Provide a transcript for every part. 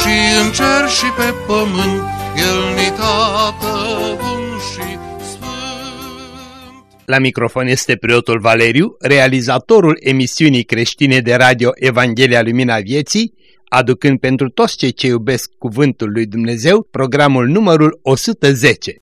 și în cer și pe pământ, El ni tată bun și sfânt. La microfon este preotul Valeriu, realizatorul emisiunii creștine de radio Evanghelia Lumina Vieții, aducând pentru toți cei ce iubesc Cuvântul lui Dumnezeu programul numărul 110.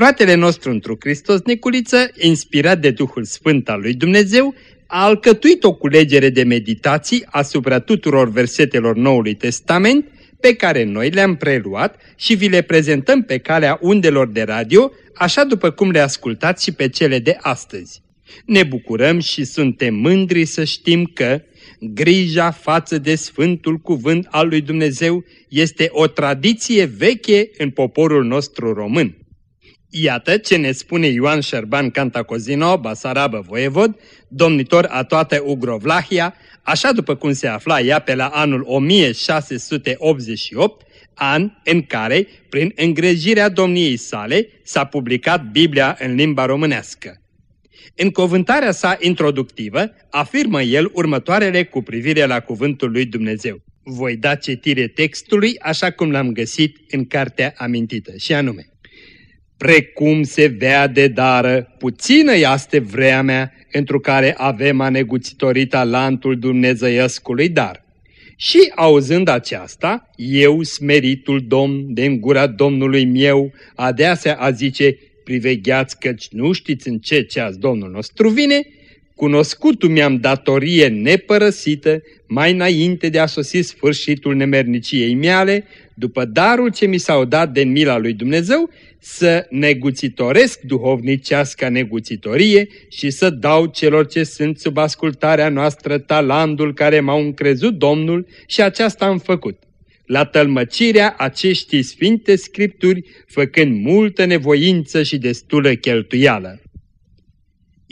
Fratele nostru într Hristos Neculiță, inspirat de Duhul Sfânt al lui Dumnezeu, a alcătuit o culegere de meditații asupra tuturor versetelor Noului Testament pe care noi le-am preluat și vi le prezentăm pe calea undelor de radio, așa după cum le ascultați și pe cele de astăzi. Ne bucurăm și suntem mândri să știm că grija față de Sfântul Cuvânt al lui Dumnezeu este o tradiție veche în poporul nostru român. Iată ce ne spune Ioan Șerban Cantacozino, Basarabă Voievod, domnitor a toată Ugrovlahia, așa după cum se afla ea pe la anul 1688, an în care, prin îngrijirea domniei sale, s-a publicat Biblia în limba românească. În cuvântarea sa introductivă, afirmă el următoarele cu privire la cuvântul lui Dumnezeu. Voi da citire textului așa cum l-am găsit în cartea amintită, și anume. Precum se vea de dară, puțină este vrea mea, întru care avem a neguțitorii talentul dumnezeiescului dar. Și auzând aceasta, eu, smeritul domn, de gura Domnului meu, adeasea a zice, privegheați căci nu știți în ce ceas Domnul nostru vine, cunoscutul mi-am datorie nepărăsită, mai înainte de a sosi sfârșitul nemerniciei meale, după darul ce mi s-au dat de mila lui Dumnezeu, să neguțitoresc duhovnicească neguțitorie și să dau celor ce sunt sub ascultarea noastră talandul care m-au încrezut Domnul și aceasta am făcut. La tălmăcirea aceștii sfinte scripturi, făcând multă nevoință și destulă cheltuială.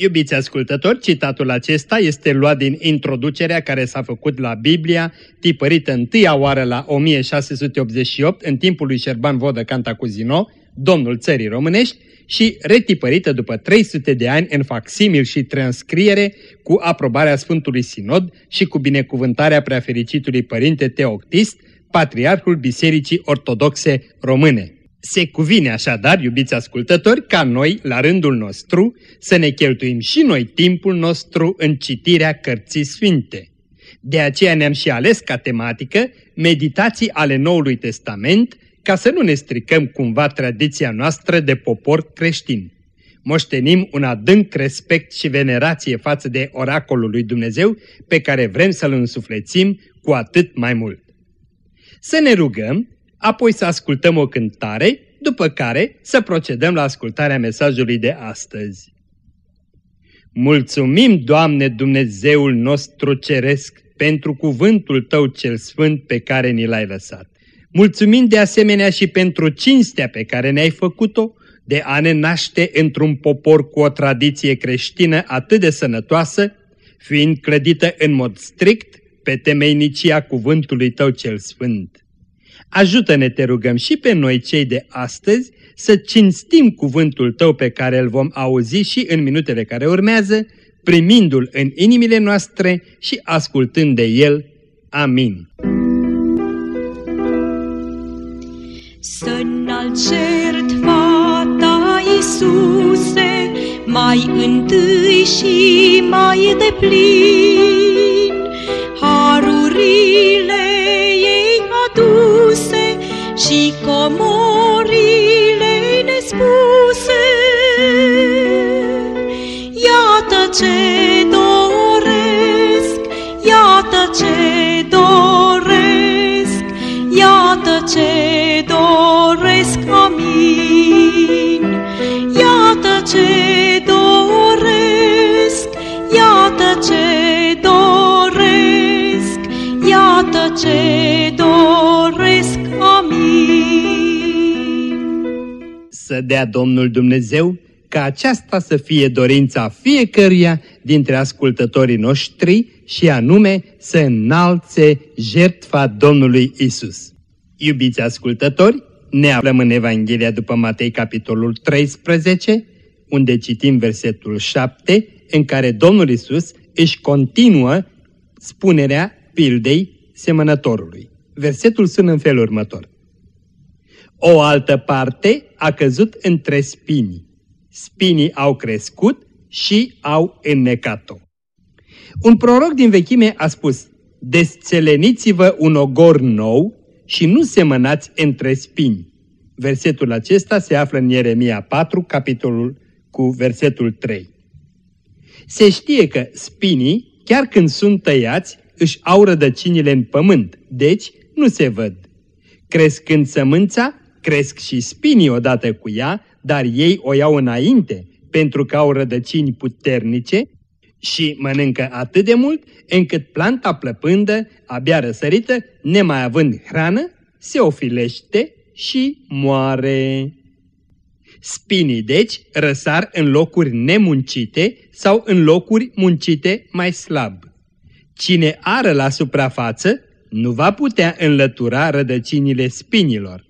Iubiți ascultători, citatul acesta este luat din introducerea care s-a făcut la Biblia, tipărită întâia oară la 1688 în timpul lui Șerban Vodă Cantacuzino, domnul țării românești, și retipărită după 300 de ani în facsimil și transcriere cu aprobarea Sfântului Sinod și cu binecuvântarea preafericitului Părinte Teoctist, Patriarhul Bisericii Ortodoxe Române. Se cuvine așadar, iubiți ascultători, ca noi, la rândul nostru, să ne cheltuim și noi timpul nostru în citirea cărții sfinte. De aceea ne-am și ales ca tematică meditații ale Noului Testament, ca să nu ne stricăm cumva tradiția noastră de popor creștin. Moștenim un adânc respect și venerație față de oracolul lui Dumnezeu pe care vrem să-l însuflețim cu atât mai mult. Să ne rugăm apoi să ascultăm o cântare, după care să procedăm la ascultarea mesajului de astăzi. Mulțumim, Doamne Dumnezeul nostru ceresc, pentru cuvântul Tău cel sfânt pe care ni l-ai lăsat. Mulțumim de asemenea și pentru cinstea pe care ne-ai făcut-o, de a ne naște într-un popor cu o tradiție creștină atât de sănătoasă, fiind clădită în mod strict pe temeinicia cuvântului Tău cel sfânt. Ajută-ne, te rugăm, și pe noi cei de astăzi să cinstim cuvântul Tău pe care îl vom auzi și în minutele care urmează, primindu-l în inimile noastre și ascultând de el. Amin. Să înalți ta, Iisuse, mai întâi și mai deplin, Să dea Domnul Dumnezeu ca aceasta să fie dorința fiecăruia dintre ascultătorii noștri și anume să înalțe jertfa Domnului Isus. Iubiți ascultători, ne aflăm în Evanghelia după Matei capitolul 13, unde citim versetul 7, în care Domnul Isus își continuă spunerea pildei semănătorului. Versetul sună în felul următor. O altă parte a căzut între spini. Spinii au crescut și au înnecat-o. Un proroc din vechime a spus, Desțeleniți-vă un ogor nou și nu semănați între spini. Versetul acesta se află în Ieremia 4, capitolul cu versetul 3. Se știe că spinii, chiar când sunt tăiați, își au rădăcinile în pământ, deci nu se văd. Crescând sămânța, cresc și spinii odată cu ea, dar ei o iau înainte, pentru că au rădăcini puternice și mănâncă atât de mult încât planta plăpândă, abia răsărită, nemai având hrană, se ofilește și moare. Spinii, deci, răsar în locuri nemuncite sau în locuri muncite mai slab. Cine ară la suprafață nu va putea înlătura rădăcinile spinilor.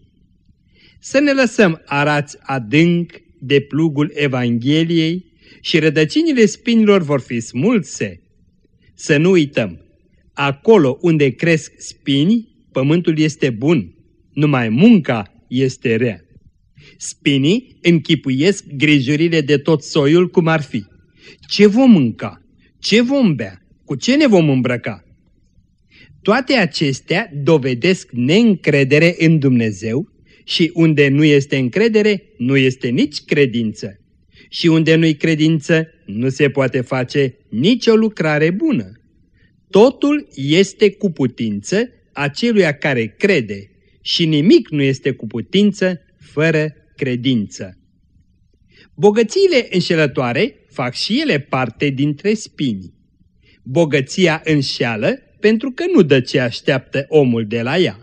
Să ne lăsăm arați adânc de plugul Evangheliei și rădăcinile spinilor vor fi smulse. Să nu uităm, acolo unde cresc spini, pământul este bun, numai munca este rea. Spinii închipuiesc grijurile de tot soiul cum ar fi. Ce vom mânca? Ce vom bea? Cu ce ne vom îmbrăca? Toate acestea dovedesc neîncredere în Dumnezeu și unde nu este încredere, nu este nici credință. Și unde nu-i credință, nu se poate face nicio lucrare bună. Totul este cu putință aceluia care crede și nimic nu este cu putință fără credință. Bogățiile înșelătoare fac și ele parte dintre spini. Bogăția înșeală pentru că nu dă ce așteaptă omul de la ea.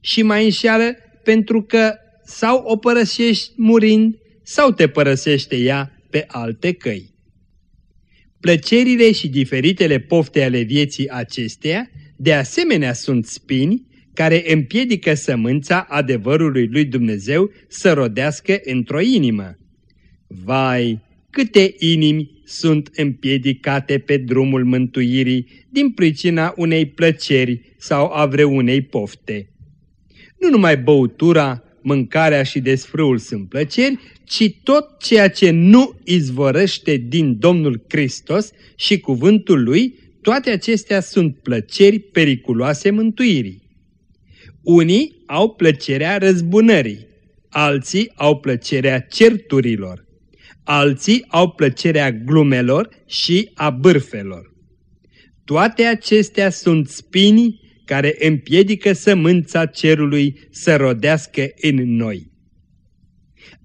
Și mai înșeală pentru că sau o părăsești murind sau te părăsește ea pe alte căi. Plăcerile și diferitele pofte ale vieții acesteia de asemenea sunt spini care împiedică sămânța adevărului lui Dumnezeu să rodească într-o inimă. Vai, câte inimi sunt împiedicate pe drumul mântuirii din pricina unei plăceri sau a vreunei pofte. Nu numai băutura, mâncarea și desfrâul sunt plăceri, ci tot ceea ce nu izvorăște din Domnul Hristos și cuvântul Lui, toate acestea sunt plăceri periculoase mântuirii. Unii au plăcerea răzbunării, alții au plăcerea certurilor, alții au plăcerea glumelor și a bârfelor. Toate acestea sunt spini care împiedică sămânța cerului să rodească în noi.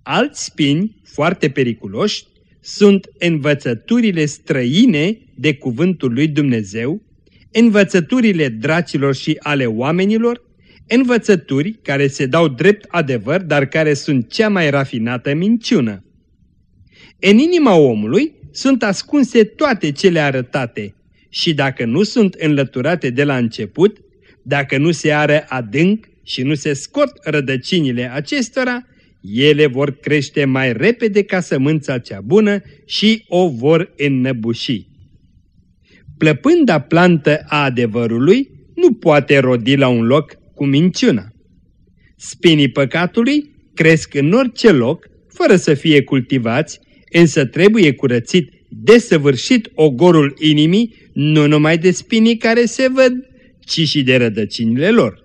Alți spini, foarte periculoși, sunt învățăturile străine de cuvântul lui Dumnezeu, învățăturile dracilor și ale oamenilor, învățături care se dau drept adevăr, dar care sunt cea mai rafinată minciună. În inima omului sunt ascunse toate cele arătate și dacă nu sunt înlăturate de la început, dacă nu se are adânc și nu se scot rădăcinile acestora, ele vor crește mai repede ca sămânța cea bună și o vor înnăbuși. Plăpânda plantă a adevărului nu poate rodi la un loc cu minciuna. Spinii păcatului cresc în orice loc, fără să fie cultivați, însă trebuie curățit desăvârșit ogorul inimii, nu numai de spinii care se văd, ci și de rădăcinile lor.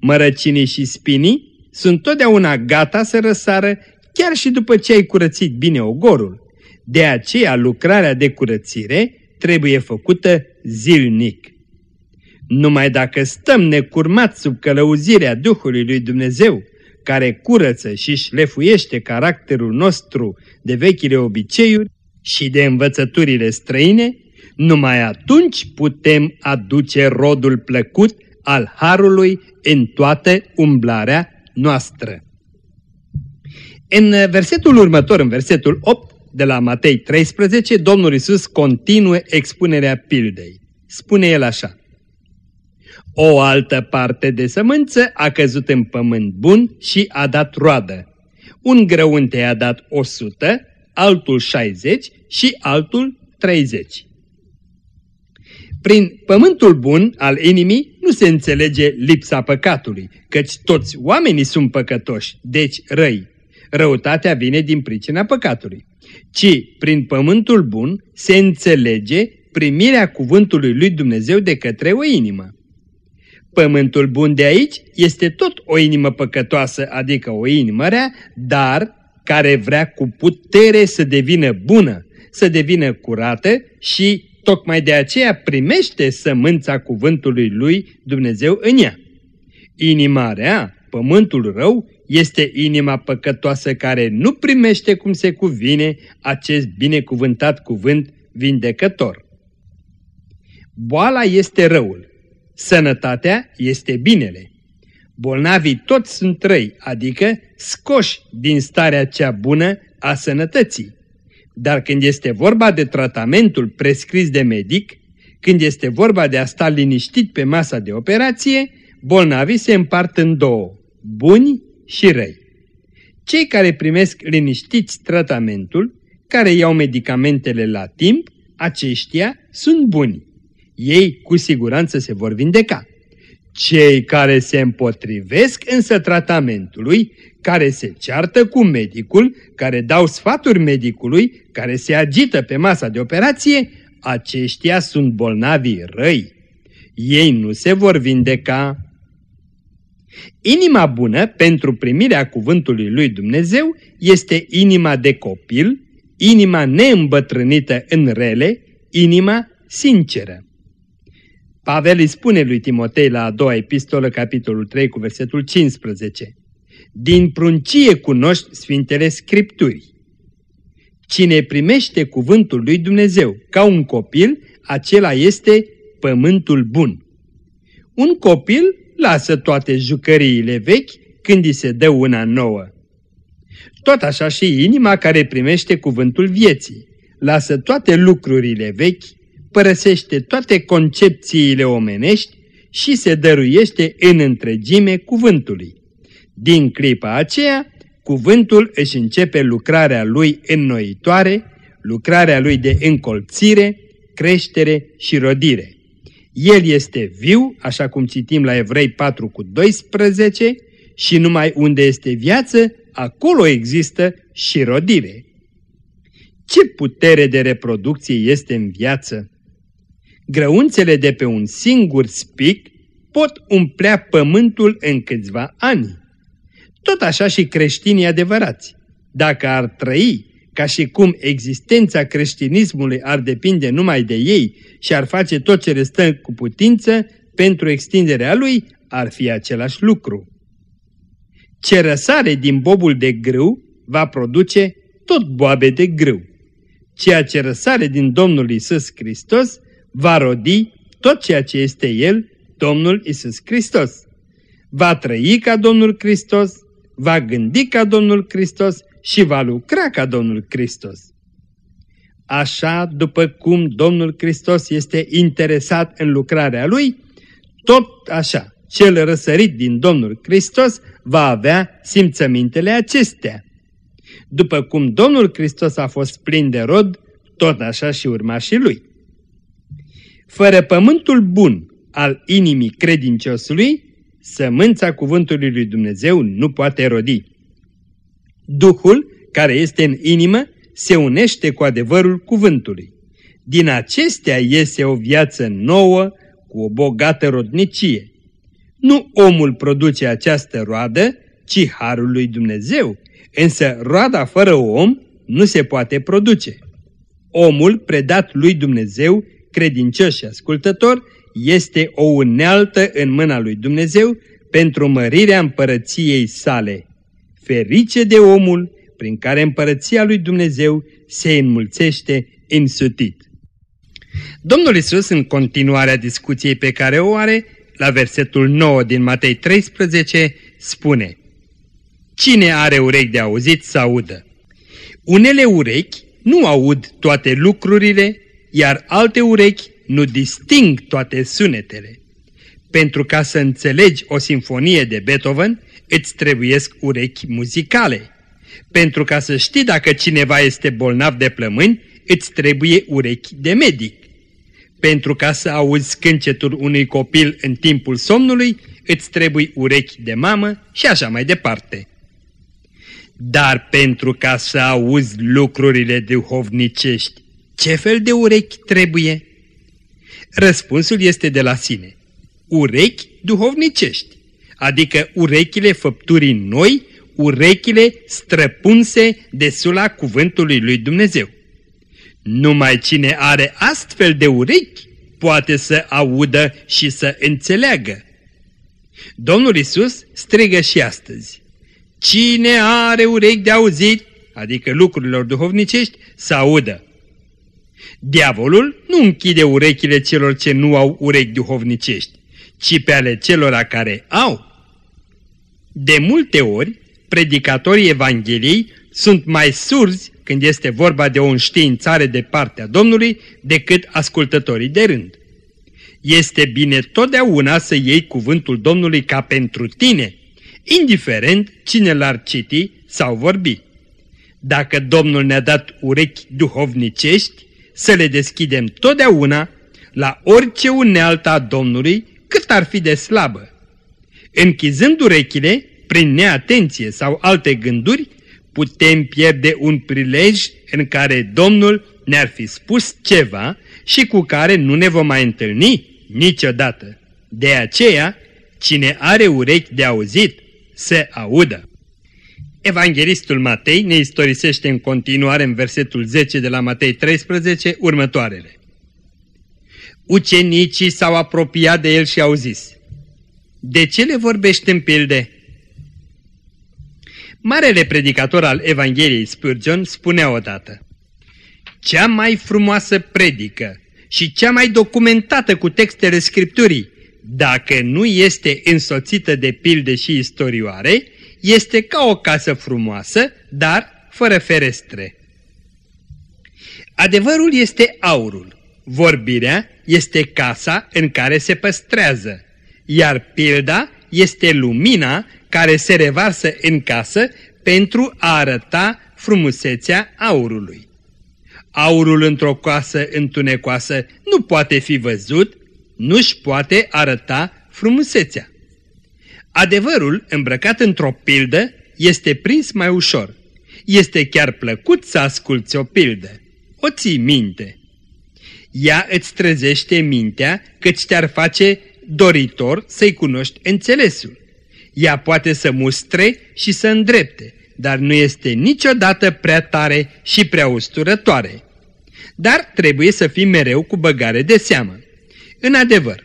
Mărăcinii și spinii sunt totdeauna gata să răsară chiar și după ce ai curățit bine ogorul. De aceea lucrarea de curățire trebuie făcută zilnic. Numai dacă stăm necurmați sub călăuzirea Duhului lui Dumnezeu, care curăță și șlefuiește caracterul nostru de vechile obiceiuri și de învățăturile străine, numai atunci putem aduce rodul plăcut al Harului în toată umblarea noastră. În versetul următor, în versetul 8 de la Matei 13, Domnul Isus continuă expunerea pildei. Spune el așa. O altă parte de sămânță a căzut în pământ bun și a dat roadă. Un grăunte a dat 100, altul 60 și altul 30. Prin pământul bun al inimii nu se înțelege lipsa păcatului, căci toți oamenii sunt păcătoși, deci răi. Răutatea vine din pricina păcatului. Ci prin pământul bun se înțelege primirea cuvântului lui Dumnezeu de către o inimă. Pământul bun de aici este tot o inimă păcătoasă, adică o inimă rea, dar care vrea cu putere să devină bună, să devină curată și tocmai de aceea primește sămânța cuvântului lui Dumnezeu în ea. Inima rea, pământul rău, este inima păcătoasă care nu primește cum se cuvine acest binecuvântat cuvânt vindecător. Boala este răul, sănătatea este binele. Bolnavii toți sunt răi, adică scoși din starea cea bună a sănătății. Dar când este vorba de tratamentul prescris de medic, când este vorba de a sta liniștit pe masa de operație, bolnavii se împart în două, buni și răi. Cei care primesc liniștiți tratamentul, care iau medicamentele la timp, aceștia sunt buni. Ei cu siguranță se vor vindeca. Cei care se împotrivesc însă tratamentului, care se ceartă cu medicul, care dau sfaturi medicului, care se agită pe masa de operație, aceștia sunt bolnavi răi. Ei nu se vor vindeca. Inima bună pentru primirea cuvântului lui Dumnezeu este inima de copil, inima neîmbătrânită în rele, inima sinceră. Pavel îi spune lui Timotei la a doua epistolă, capitolul 3, cu versetul 15. Din pruncie cunoști Sfintele Scripturii. Cine primește cuvântul lui Dumnezeu ca un copil, acela este pământul bun. Un copil lasă toate jucăriile vechi când îi se dă una nouă. Tot așa și inima care primește cuvântul vieții, lasă toate lucrurile vechi părăsește toate concepțiile omenești și se dăruiește în întregime cuvântului. Din clipa aceea, cuvântul își începe lucrarea lui înnoitoare, lucrarea lui de încolțire, creștere și rodire. El este viu, așa cum citim la Evrei 4 cu 12, și numai unde este viață, acolo există și rodire. Ce putere de reproducție este în viață? Grăunțele de pe un singur spic pot umplea pământul în câțiva ani. Tot așa și creștinii adevărați, dacă ar trăi ca și cum existența creștinismului ar depinde numai de ei și ar face tot ce restă cu putință pentru extinderea lui, ar fi același lucru. Ce răsare din bobul de grâu va produce tot boabe de grâu. Ceea ce răsare din Domnul Isus Hristos va rodi tot ceea ce este El, Domnul Isus Hristos. Va trăi ca Domnul Hristos, va gândi ca Domnul Hristos și va lucra ca Domnul Hristos. Așa după cum Domnul Hristos este interesat în lucrarea Lui, tot așa, cel răsărit din Domnul Hristos va avea simțămintele acestea. După cum Domnul Hristos a fost plin de rod, tot așa și urmașii Lui. Fără pământul bun al inimii credinciosului, sămânța cuvântului lui Dumnezeu nu poate rodi. Duhul, care este în inimă, se unește cu adevărul cuvântului. Din acestea iese o viață nouă cu o bogată rodnicie. Nu omul produce această roadă, ci harul lui Dumnezeu, însă roada fără om nu se poate produce. Omul predat lui Dumnezeu credincios și ascultător, este o unealtă în mâna lui Dumnezeu pentru mărirea împărăției sale. Ferice de omul prin care împărăția lui Dumnezeu se înmulțește însutit. Domnul Isus, în continuarea discuției pe care o are, la versetul 9 din Matei 13, spune Cine are urechi de auzit să audă. Unele urechi nu aud toate lucrurile, iar alte urechi nu disting toate sunetele. Pentru ca să înțelegi o sinfonie de Beethoven, îți trebuiesc urechi muzicale. Pentru ca să știi dacă cineva este bolnav de plămâni, îți trebuie urechi de medic. Pentru ca să auzi câncetul unui copil în timpul somnului, îți trebuie urechi de mamă și așa mai departe. Dar pentru ca să auzi lucrurile duhovnicești, ce fel de urechi trebuie? Răspunsul este de la sine. Urechi duhovnicești, adică urechile făpturii noi, urechile străpunse de sula cuvântului lui Dumnezeu. Numai cine are astfel de urechi poate să audă și să înțeleagă. Domnul Isus strigă și astăzi. Cine are urechi de auzit, adică lucrurilor duhovnicești, să audă. Diavolul nu închide urechile celor ce nu au urechi duhovnicești, ci pe ale celor care au. De multe ori, predicatorii Evangheliei sunt mai surzi când este vorba de o înștiințare de partea Domnului decât ascultătorii de rând. Este bine totdeauna să iei cuvântul Domnului ca pentru tine, indiferent cine l-ar citi sau vorbi. Dacă Domnul ne-a dat urechi duhovnicești, să le deschidem totdeauna la orice unealtă a Domnului, cât ar fi de slabă. Închizând urechile, prin neatenție sau alte gânduri, putem pierde un prilej în care Domnul ne-ar fi spus ceva și cu care nu ne vom mai întâlni niciodată. De aceea, cine are urechi de auzit, să audă. Evanghelistul Matei ne istorisește în continuare în versetul 10 de la Matei 13 următoarele. Ucenicii s-au apropiat de el și au zis, De ce le vorbești în pilde? Marele predicator al Evangheliei Spurgeon spunea odată, Cea mai frumoasă predică și cea mai documentată cu textele Scripturii, dacă nu este însoțită de pilde și istorioare, este ca o casă frumoasă, dar fără ferestre. Adevărul este aurul, vorbirea este casa în care se păstrează, iar pilda este lumina care se revarsă în casă pentru a arăta frumusețea aurului. Aurul într-o coasă întunecoasă nu poate fi văzut, nu-și poate arăta frumusețea. Adevărul, îmbrăcat într-o pildă, este prins mai ușor. Este chiar plăcut să asculți o pildă. O ții minte. Ea îți trezește mintea căci te-ar face doritor să-i cunoști înțelesul. Ea poate să mustre și să îndrepte, dar nu este niciodată prea tare și prea usturătoare. Dar trebuie să fii mereu cu băgare de seamă. În adevăr,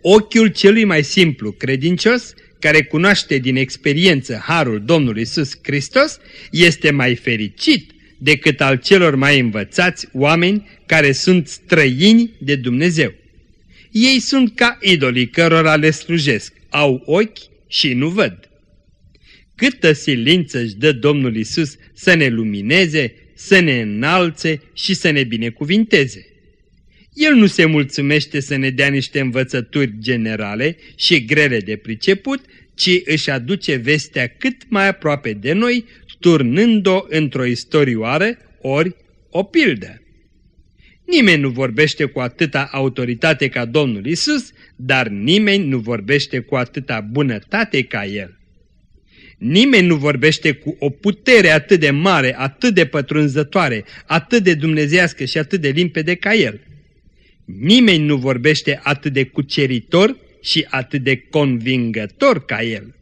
ochiul celui mai simplu credincios care cunoaște din experiență harul Domnului Isus Hristos, este mai fericit decât al celor mai învățați oameni care sunt străini de Dumnezeu. Ei sunt ca idolii cărora le slujesc, au ochi și nu văd. Câtă silință își dă Domnul Isus să ne lumineze, să ne înalțe și să ne binecuvinteze. El nu se mulțumește să ne dea niște învățături generale și grele de priceput, ci își aduce vestea cât mai aproape de noi, turnând-o într-o istorioară ori o pildă. Nimeni nu vorbește cu atâta autoritate ca Domnul Isus, dar nimeni nu vorbește cu atâta bunătate ca El. Nimeni nu vorbește cu o putere atât de mare, atât de pătrunzătoare, atât de dumnezească și atât de limpede ca El. Nimeni nu vorbește atât de cuceritor și atât de convingător ca el.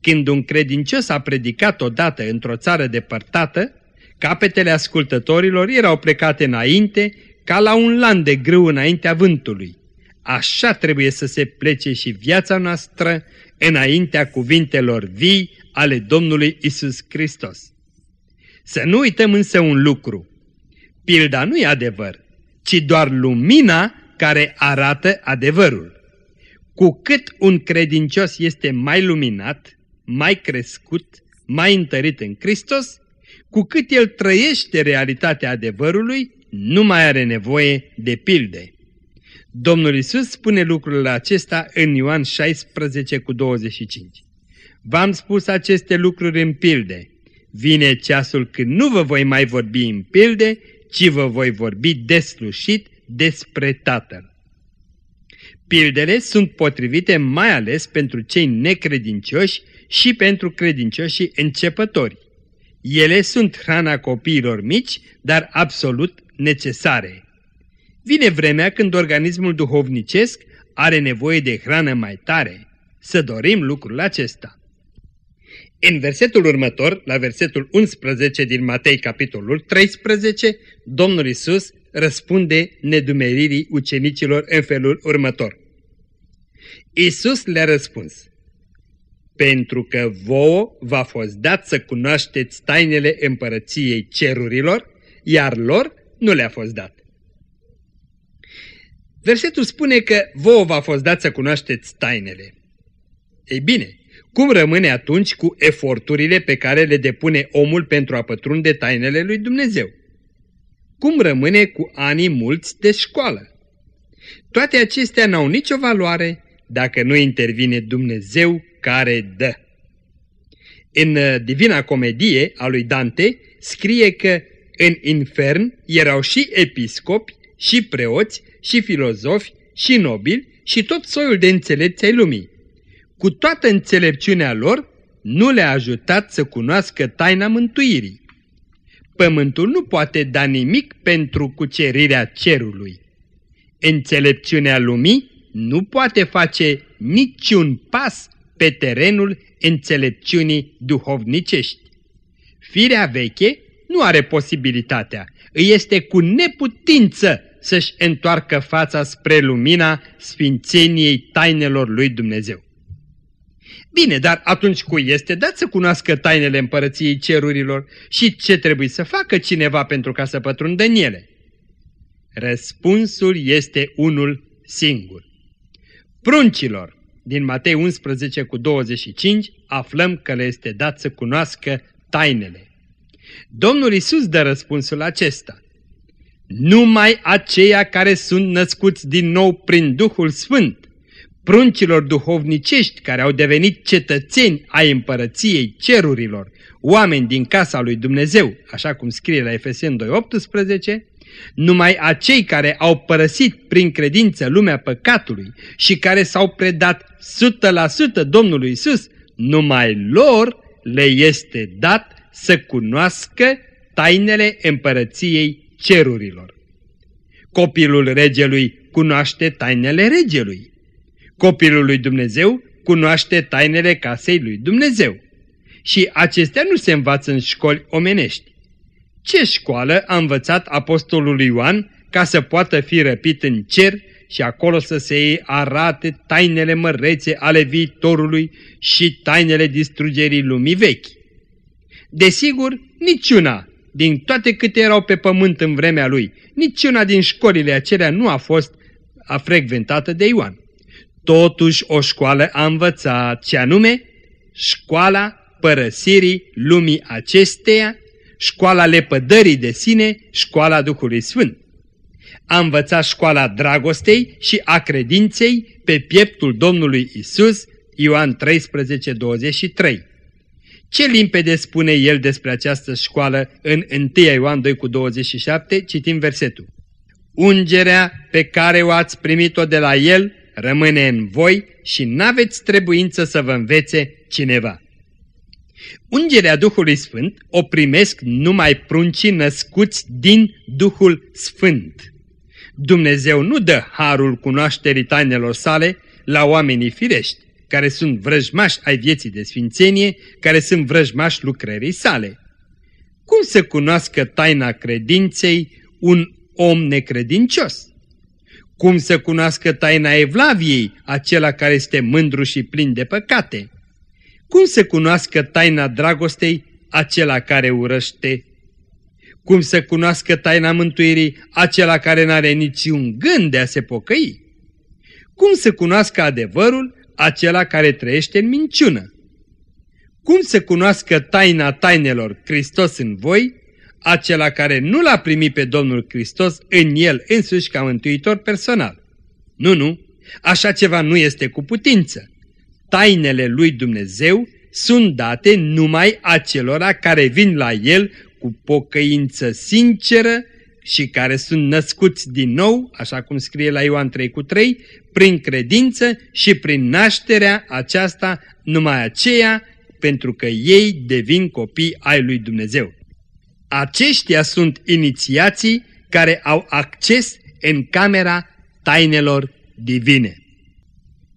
Când un credincios a predicat odată într-o țară depărtată, capetele ascultătorilor erau plecate înainte ca la un lan de grâu înaintea vântului. Așa trebuie să se plece și viața noastră înaintea cuvintelor vii ale Domnului Isus Hristos. Să nu uităm însă un lucru. Pilda nu e adevăr, ci doar lumina care arată adevărul. Cu cât un credincios este mai luminat, mai crescut, mai întărit în Hristos, cu cât el trăiește realitatea adevărului, nu mai are nevoie de pilde. Domnul Isus spune lucrul acesta în Ioan 16 cu 25. V-am spus aceste lucruri în pilde. Vine ceasul când nu vă voi mai vorbi în pilde, ci vă voi vorbi deslușit despre Tatăl. Pildele sunt potrivite mai ales pentru cei necredincioși și pentru credincioșii începători. Ele sunt hrana copiilor mici, dar absolut necesare. Vine vremea când organismul duhovnicesc are nevoie de hrană mai tare. Să dorim lucrul acesta. În versetul următor, la versetul 11 din Matei, capitolul 13, Domnul Isus răspunde nedumeririi ucenicilor în felul următor. Isus le-a răspuns, Pentru că vouă v-a fost dat să cunoașteți tainele împărăției cerurilor, iar lor nu le-a fost dat. Versetul spune că vouă v-a fost dat să cunoașteți tainele. Ei bine, cum rămâne atunci cu eforturile pe care le depune omul pentru a pătrunde tainele lui Dumnezeu? Cum rămâne cu anii mulți de școală? Toate acestea n-au nicio valoare dacă nu intervine Dumnezeu care dă. În uh, Divina Comedie a lui Dante scrie că în infern erau și episcopi, și preoți, și filozofi, și nobili, și tot soiul de înțelepți ai lumii. Cu toată înțelepciunea lor, nu le-a ajutat să cunoască taina mântuirii. Pământul nu poate da nimic pentru cucerirea cerului. Înțelepciunea lumii nu poate face niciun pas pe terenul înțelepciunii duhovnicești. Firea veche nu are posibilitatea, îi este cu neputință să-și întoarcă fața spre lumina sfințeniei tainelor lui Dumnezeu. Bine, dar atunci cui este dat să cunoască tainele împărăției cerurilor și ce trebuie să facă cineva pentru ca să pătrundă în ele? Răspunsul este unul singur. Pruncilor, din Matei 11 cu 25, aflăm că le este dat să cunoască tainele. Domnul Isus dă răspunsul acesta. Numai aceia care sunt născuți din nou prin Duhul Sfânt, pruncilor duhovnicești care au devenit cetățeni ai împărăției cerurilor, oameni din casa lui Dumnezeu, așa cum scrie la Efesien 2.18, numai acei care au părăsit prin credință lumea păcatului și care s-au predat 100% Domnului Isus, numai lor le este dat să cunoască tainele împărăției cerurilor. Copilul regelui cunoaște tainele regelui. Copilul lui Dumnezeu cunoaște tainele casei lui Dumnezeu. Și acestea nu se învață în școli omenești. Ce școală a învățat apostolul Ioan ca să poată fi răpit în cer și acolo să se arate tainele mărețe ale viitorului și tainele distrugerii lumii vechi? Desigur, niciuna din toate câte erau pe pământ în vremea lui, niciuna din școlile acelea nu a fost a frecventată de Ioan. Totuși o școală a învățat, ce anume școala părăsirii lumii acesteia, școala lepădării de sine, școala Duhului Sfânt. A învățat școala dragostei și a credinței pe pieptul Domnului Isus, Ioan 13, 23. Ce limpede spune el despre această școală în 1 Ioan 2 cu 27, citim versetul. Ungerea pe care o ați primit-o de la el rămâne în voi și n-aveți trebuință să vă învețe cineva. Ungerea Duhului Sfânt o primesc numai pruncii născuți din Duhul Sfânt. Dumnezeu nu dă harul cunoașterii tainelor sale la oamenii firești, care sunt vrăjmași ai vieții de sfințenie, care sunt vrăjmași lucrării sale. Cum să cunoască taina credinței un om necredincios? Cum să cunoască taina Evlaviei, acela care este mândru și plin de păcate? Cum să cunoască taina dragostei, acela care urăște? Cum să cunoască taina mântuirii, acela care n-are niciun gând de a se pocăi? Cum să cunoască adevărul, acela care trăiește în minciună? Cum să cunoască taina tainelor Hristos în voi, acela care nu l-a primit pe Domnul Hristos în el însuși ca mântuitor personal? Nu, nu, așa ceva nu este cu putință. Tainele lui Dumnezeu sunt date numai acelora care vin la el cu pocăință sinceră și care sunt născuți din nou, așa cum scrie la Ioan 3 cu 3, prin credință și prin nașterea aceasta numai aceea pentru că ei devin copii ai lui Dumnezeu. Aceștia sunt inițiații care au acces în camera tainelor divine.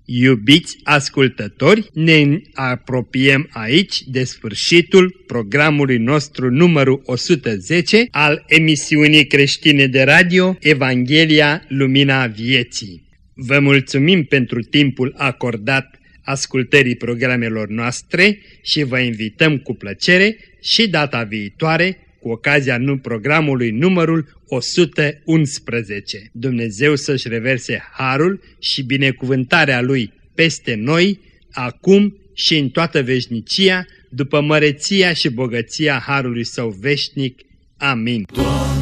Iubiți ascultători, ne apropiem aici de sfârșitul programului nostru numărul 110 al emisiunii creștine de radio Evanghelia Lumina Vieții. Vă mulțumim pentru timpul acordat ascultării programelor noastre și vă invităm cu plăcere și data viitoare cu ocazia nu programului numărul 111. Dumnezeu să-și reverse harul și binecuvântarea Lui peste noi, acum și în toată veșnicia, după măreția și bogăția harului Său veșnic. Amin. Doamne!